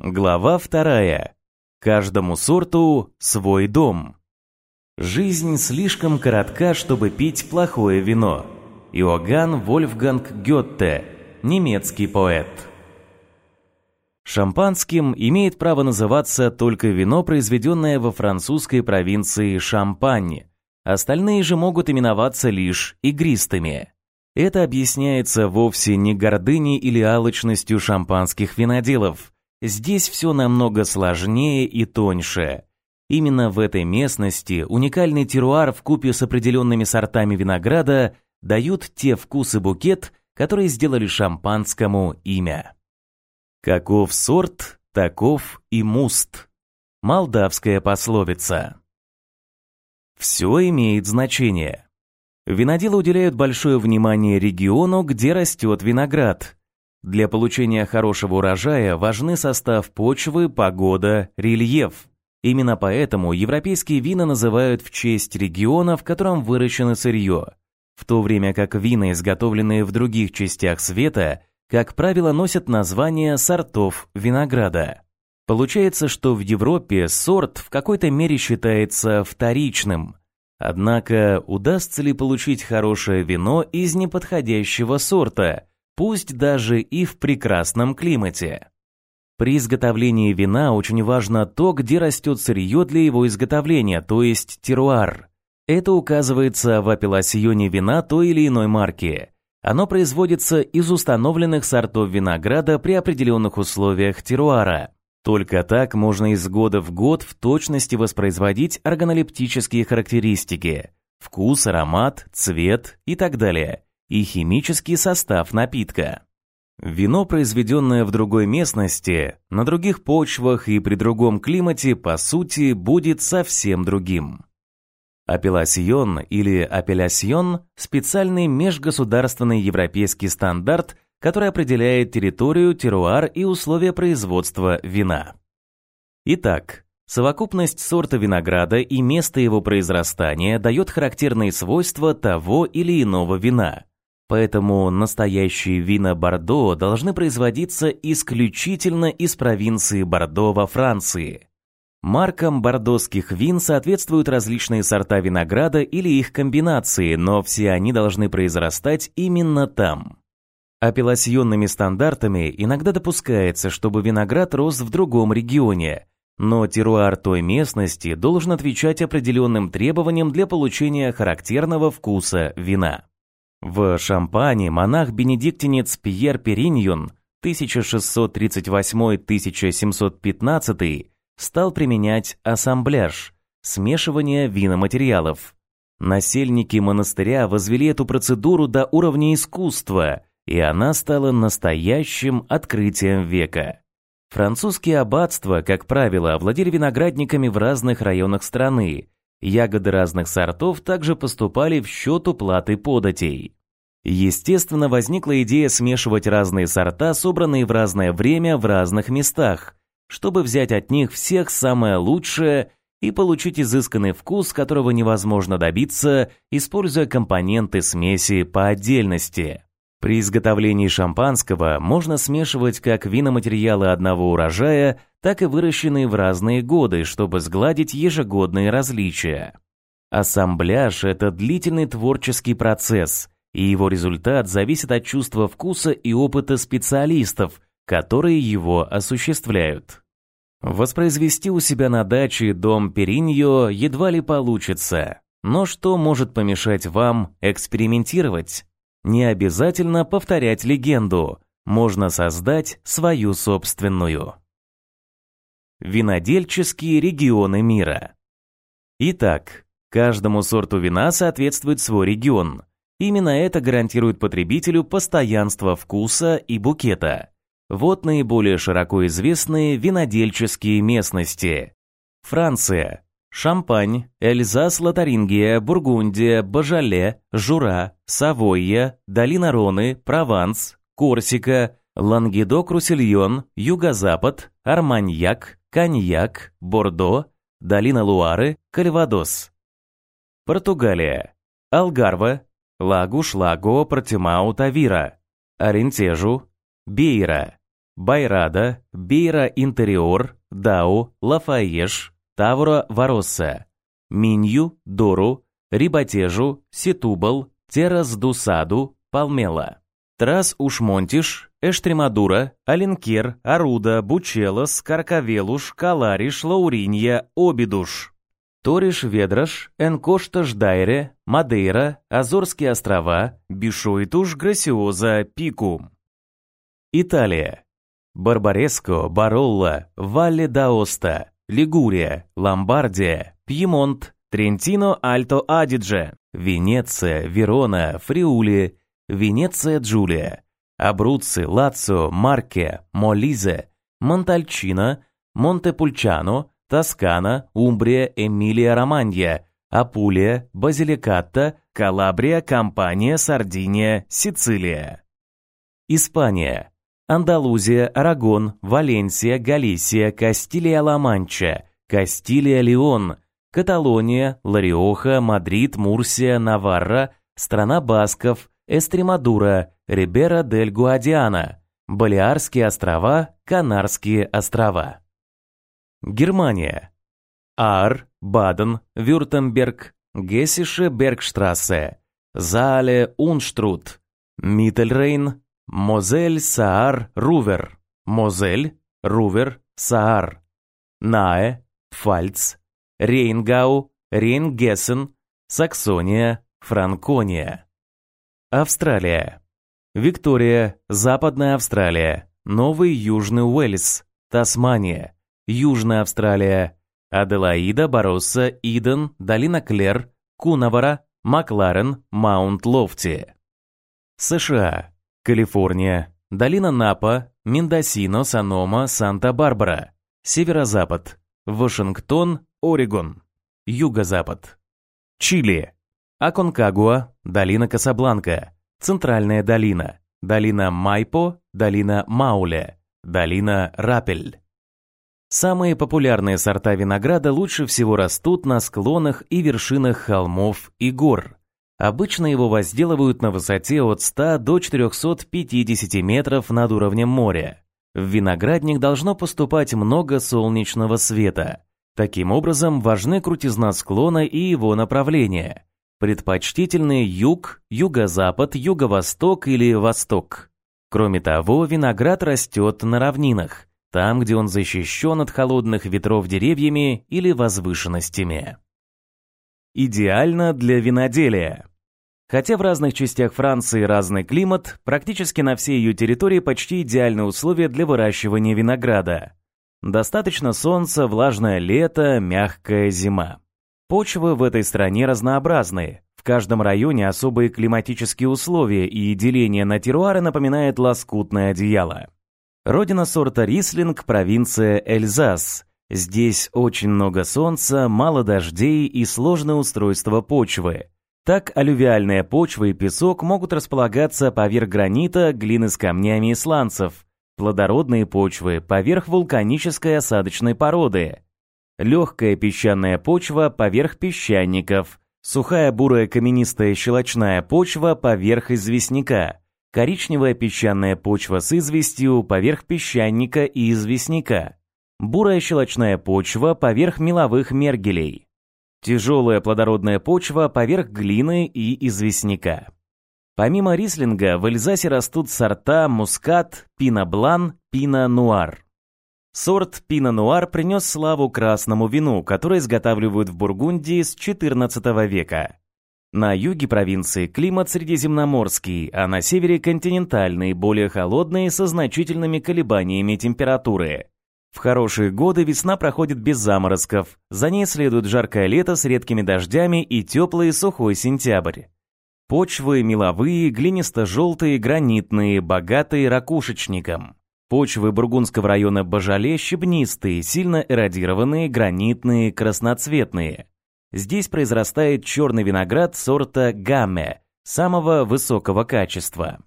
Глава вторая. Каждому сорту свой дом. Жизнь слишком коротка, чтобы пить плохое вино. Иоганн Вольфганг Гетте, немецкий поэт. Шампанским имеет право называться только вино, произведенное во французской провинции Шампань. Остальные же могут именоваться лишь игристыми. Это объясняется вовсе не гордыней или алчностью шампанских виноделов – Здесь все намного сложнее и тоньше. Именно в этой местности уникальный теруар в купе с определенными сортами винограда дают те вкусы букет, которые сделали шампанскому имя. Каков сорт, таков и муст. Молдавская пословица. Все имеет значение. Виноделы уделяют большое внимание региону, где растет виноград, для получения хорошего урожая важны состав почвы, погода, рельеф. Именно поэтому европейские вина называют в честь региона, в котором выращено сырье, в то время как вина, изготовленные в других частях света, как правило, носят название сортов винограда. Получается, что в Европе сорт в какой-то мере считается вторичным. Однако, удастся ли получить хорошее вино из неподходящего сорта – пусть даже и в прекрасном климате. При изготовлении вина очень важно то, где растет сырье для его изготовления, то есть теруар. Это указывается в апелласьоне вина той или иной марки. Оно производится из установленных сортов винограда при определенных условиях теруара. Только так можно из года в год в точности воспроизводить органолептические характеристики – вкус, аромат, цвет и так далее – и химический состав напитка. Вино, произведенное в другой местности, на других почвах и при другом климате, по сути, будет совсем другим. Апелласьон или апеллясьон – специальный межгосударственный европейский стандарт, который определяет территорию, теруар и условия производства вина. Итак, совокупность сорта винограда и место его произрастания дает характерные свойства того или иного вина – Поэтому настоящие вина Бордо должны производиться исключительно из провинции Бордо во Франции. Маркам бордоских вин соответствуют различные сорта винограда или их комбинации, но все они должны произрастать именно там. Апелласьонными стандартами иногда допускается, чтобы виноград рос в другом регионе, но теруар той местности должен отвечать определенным требованиям для получения характерного вкуса вина. В Шампане монах-бенедиктинец Пьер Периньон 1638-1715 стал применять ассамбляж, смешивание виноматериалов. Насельники монастыря возвели эту процедуру до уровня искусства, и она стала настоящим открытием века. Французские аббатства, как правило, овладели виноградниками в разных районах страны, Ягоды разных сортов также поступали в счет уплаты податей. Естественно, возникла идея смешивать разные сорта, собранные в разное время в разных местах, чтобы взять от них всех самое лучшее и получить изысканный вкус, которого невозможно добиться, используя компоненты смеси по отдельности. При изготовлении шампанского можно смешивать как виноматериалы одного урожая, так и выращенные в разные годы, чтобы сгладить ежегодные различия. Ассамбляж – это длительный творческий процесс, и его результат зависит от чувства вкуса и опыта специалистов, которые его осуществляют. Воспроизвести у себя на даче дом Периньо едва ли получится, но что может помешать вам экспериментировать? Не обязательно повторять легенду, можно создать свою собственную. Винодельческие регионы мира. Итак, каждому сорту вина соответствует свой регион. Именно это гарантирует потребителю постоянство вкуса и букета. Вот наиболее широко известные винодельческие местности. Франция, Шампань, Эльзас-Лотарингия, Бургундия, Бажале, Жура, Савойя, Долина Роны, Прованс, Корсика, Лангедок-Руссельон, Юго-Запад, Арманьяк, Коньяк, Бордо, Долина Луары, Кальвадос. Португалия. Алгарва, Лагуш, Лаго, Портимау, Тавира, Орентежу, Бейра, Байрада, Бейра Интериор, Дау, Лафаеш, Тавра Варосса, Минью, Дору, Рибатежу, Ситубал, Терас Дусаду, Палмела. Трас Ушмонтиш, Эштремадура, Аленкер, Аруда, Бучелос, Каркавелуш, Калариш, Лауринья, Обидуш. Ториш Ведраш, Энкошташ Дайре, Мадейра, Азорские острова, Бишойтуш, Грасиоза, Пикум. Италия. Барбареско, Баролла, Валле д'Аоста, Лигурия, Ломбардия, Пьемонт, Трентино, Альто Адидже, Венеция, Верона, Фриули, Венеция Джулия, Абруцци, Лацио, Марке, Молизе, Монтальчино, Монтепульчано, Тоскана, Умбрия, Эмилия-Романья, Апулия, Базиликата, Калабрия, Кампания, Сардиния, Сицилия. Испания. Андалузия, Арагон, Валенсия, Галисия, Кастилия-Ла-Манча, Кастилия-Леон, Каталония, Ла-Риоха, Мадрид, Мурсия, Наварра, страна Басков, Эстремадура, Рибера дель Гуадиана, Балиарские острова, Канарские острова. Германия. Ар, Баден, Вюртемберг, Гессише Бергштрассе, Заале Унштрут, Миттельрейн, Мозель Саар Рувер, Мозель, Рувер, Саар, Нае, Пфальц, Рейнгау, Рейнгессен, Саксония, Франкония. Австралия. Виктория, Западная Австралия, Новый Южный Уэльс, Тасмания, Южная Австралия, Аделаида, Баросса, Иден, Долина Клер, Кунавара, Макларен, Маунт Лофти. США. Калифорния, долина Напа, Мендосино, Санома, Санта-Барбара, Северо-Запад, Вашингтон, Орегон, Юго-Запад. Чили. Аконкагуа, долина Касабланка, Центральная долина, долина Майпо, долина Мауле, долина Рапель. Самые популярные сорта винограда лучше всего растут на склонах и вершинах холмов и гор. Обычно его возделывают на высоте от 100 до 450 метров над уровнем моря. В виноградник должно поступать много солнечного света. Таким образом, важны крутизна склона и его направление. Предпочтительны юг, юго-запад, юго-восток или восток. Кроме того, виноград растет на равнинах, там, где он защищен от холодных ветров деревьями или возвышенностями. Идеально для виноделия. Хотя в разных частях Франции разный климат, практически на всей ее территории почти идеальные условия для выращивания винограда. Достаточно солнца, влажное лето, мягкая зима. Почвы в этой стране разнообразные. В каждом районе особые климатические условия, и деление на теруары напоминает лоскутное одеяло. Родина сорта рислинг – провинция Эльзас. Здесь очень много солнца, мало дождей и сложное устройство почвы. Так алювиальная почва и песок могут располагаться поверх гранита, глины с камнями и сланцев, плодородные почвы поверх вулканической осадочной породы, легкая песчаная почва поверх песчаников, сухая бурая каменистая щелочная почва поверх известняка, коричневая песчаная почва с известью поверх песчаника и известняка, бурая щелочная почва поверх меловых мергелей. Тяжелая плодородная почва поверх глины и известняка. Помимо рислинга в Эльзасе растут сорта мускат, пино-блан, пино-нуар. Сорт пино-нуар принес славу красному вину, которое изготавливают в Бургундии с XIV века. На юге провинции климат средиземноморский, а на севере континентальный, более холодный, со значительными колебаниями температуры. В хорошие годы весна проходит без заморозков, за ней следует жаркое лето с редкими дождями и теплый сухой сентябрь. Почвы меловые, глинисто-желтые, гранитные, богатые ракушечником. Почвы Бургундского района Бажале щебнистые, сильно эродированные, гранитные, красноцветные. Здесь произрастает черный виноград сорта Гамме, самого высокого качества.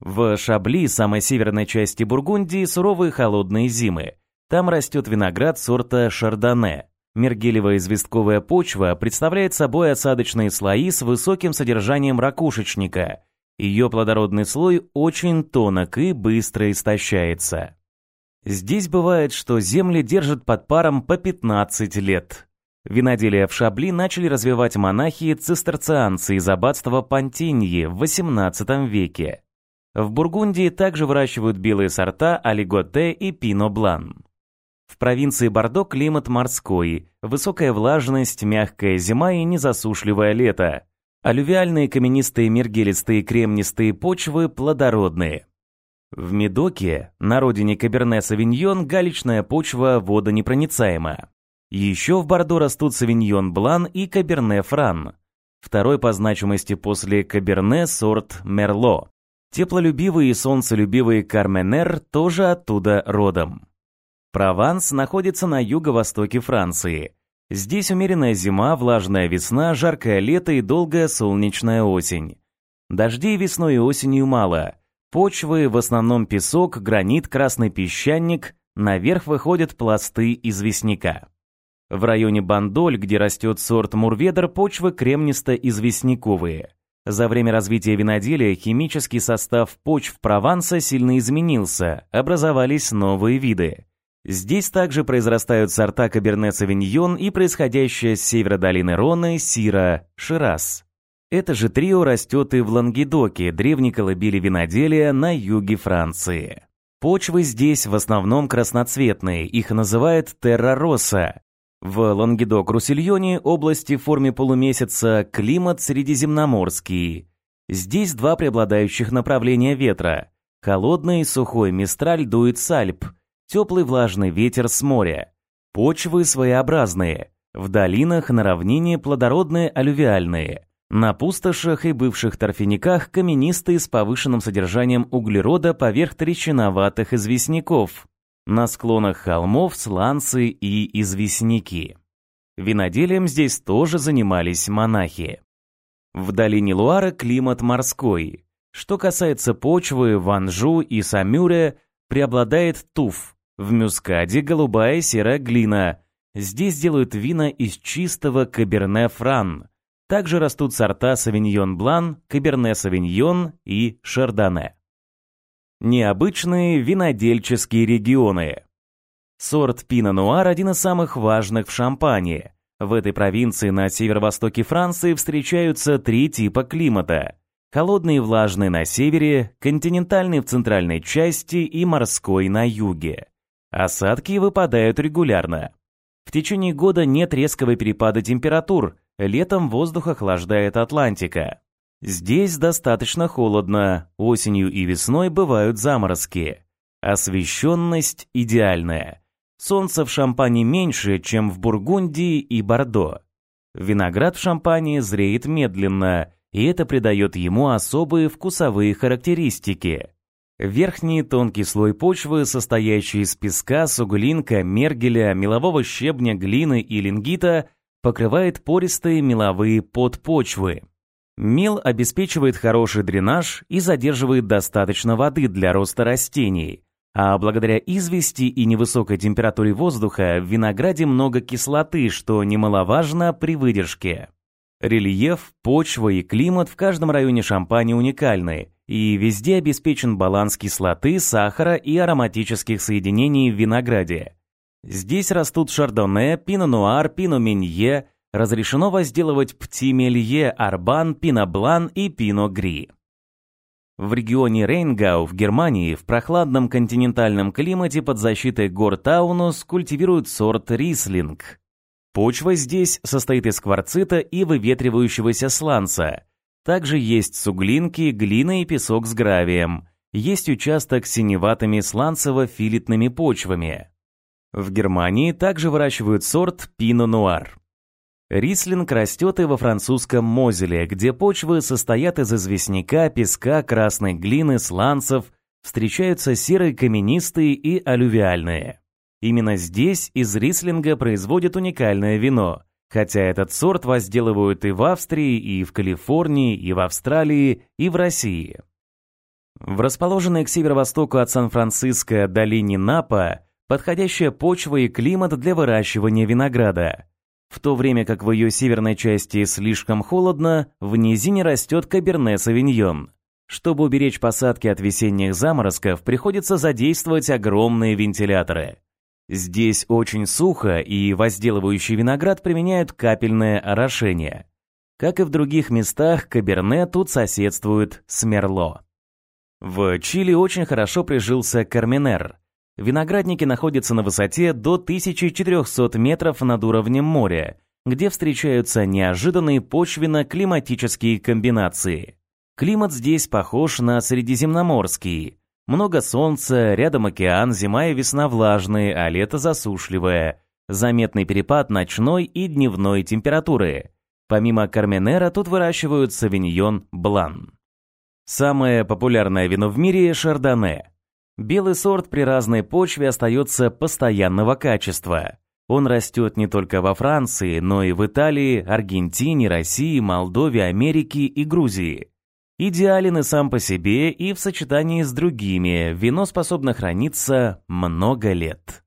В Шабли, самой северной части Бургундии, суровые холодные зимы – там растет виноград сорта шардоне. Мергелевая известковая почва представляет собой осадочные слои с высоким содержанием ракушечника. Ее плодородный слой очень тонок и быстро истощается. Здесь бывает, что земли держат под паром по 15 лет. Виноделие в Шабли начали развивать монахи-цистерцианцы из аббатства Пантиньи в XVIII веке. В Бургундии также выращивают белые сорта Алиготе и Пино Блан. В провинции Бордо климат морской, высокая влажность, мягкая зима и незасушливое лето. Алювиальные каменистые мергелистые кремнистые почвы плодородные. В Медоке, на родине Каберне-Савиньон, галечная почва водонепроницаема. Еще в Бордо растут Савиньон Блан и Каберне Фран. Второй по значимости после Каберне сорт Мерло. Теплолюбивый и солнцелюбивый Карменер тоже оттуда родом. Прованс находится на юго-востоке Франции. Здесь умеренная зима, влажная весна, жаркое лето и долгая солнечная осень. Дождей весной и осенью мало – Почвы в основном песок, гранит, красный песчаник, наверх выходят пласты известняка. В районе Бандоль, где растет сорт Мурведер, почвы кремнисто-известняковые. За время развития виноделия химический состав почв Прованса сильно изменился, образовались новые виды. Здесь также произрастают сорта Каберне-Савиньон и происходящая с севера долины Роны Сира, Шираз. Это же трио растет и в Лангедоке, древней колыбели виноделия на юге Франции. Почвы здесь в основном красноцветные, их называют террароса. В Лангедок-Руссельоне, области в форме полумесяца, климат средиземноморский. Здесь два преобладающих направления ветра. Холодный и сухой мистраль дует с Альп, теплый влажный ветер с моря. Почвы своеобразные. В долинах на равнине плодородные алювиальные. На пустошах и бывших торфяниках каменистые с повышенным содержанием углерода поверх трещиноватых известняков. На склонах холмов сланцы и известняки. Виноделием здесь тоже занимались монахи. В долине Луара климат морской. Что касается почвы, в Анжу и Самюре преобладает туф. В Мюскаде голубая серая глина. Здесь делают вина из чистого каберне-фран – также растут сорта Савиньон Блан, Каберне Савиньон и Шардоне. Необычные винодельческие регионы. Сорт Пино Нуар один из самых важных в Шампании. В этой провинции на северо-востоке Франции встречаются три типа климата. Холодный и влажный на севере, континентальный в центральной части и морской на юге. Осадки выпадают регулярно. В течение года нет резкого перепада температур, Летом воздух охлаждает Атлантика. Здесь достаточно холодно, осенью и весной бывают заморозки. Освещенность идеальная. Солнца в Шампане меньше, чем в Бургундии и Бордо. Виноград в Шампане зреет медленно, и это придает ему особые вкусовые характеристики. Верхний тонкий слой почвы, состоящий из песка, суглинка, мергеля, мелового щебня, глины и лингита, покрывает пористые меловые подпочвы. Мел обеспечивает хороший дренаж и задерживает достаточно воды для роста растений, а благодаря извести и невысокой температуре воздуха в винограде много кислоты, что немаловажно при выдержке. Рельеф, почва и климат в каждом районе Шампани уникальны, и везде обеспечен баланс кислоты, сахара и ароматических соединений в винограде. Здесь растут шардоне, пино-нуар, пино-минье, разрешено возделывать пти-мелье, арбан, пино-блан и пино-гри. В регионе Рейнгау в Германии в прохладном континентальном климате под защитой гор Таунус культивируют сорт рислинг. Почва здесь состоит из кварцита и выветривающегося сланца. Также есть суглинки, глина и песок с гравием. Есть участок с синеватыми сланцево-филитными почвами. В Германии также выращивают сорт Пино Нуар. Рислинг растет и во французском Мозеле, где почвы состоят из известняка, песка, красной глины, сланцев, встречаются серые каменистые и алювиальные. Именно здесь из рислинга производят уникальное вино, хотя этот сорт возделывают и в Австрии, и в Калифорнии, и в Австралии, и в России. В расположенной к северо-востоку от Сан-Франциско долине Напа подходящая почва и климат для выращивания винограда. В то время как в ее северной части слишком холодно, в низине растет каберне савиньон. Чтобы уберечь посадки от весенних заморозков, приходится задействовать огромные вентиляторы. Здесь очень сухо, и возделывающий виноград применяют капельное орошение. Как и в других местах, каберне тут соседствует с мерло. В Чили очень хорошо прижился карменер. Виноградники находятся на высоте до 1400 метров над уровнем моря, где встречаются неожиданные почвенно-климатические комбинации. Климат здесь похож на средиземноморский. Много солнца, рядом океан, зима и весна влажные, а лето засушливое. Заметный перепад ночной и дневной температуры. Помимо карменера тут выращивают савиньон блан. Самое популярное вино в мире – шардоне. Белый сорт при разной почве остается постоянного качества. Он растет не только во Франции, но и в Италии, Аргентине, России, Молдове, Америке и Грузии. Идеален и сам по себе, и в сочетании с другими вино способно храниться много лет.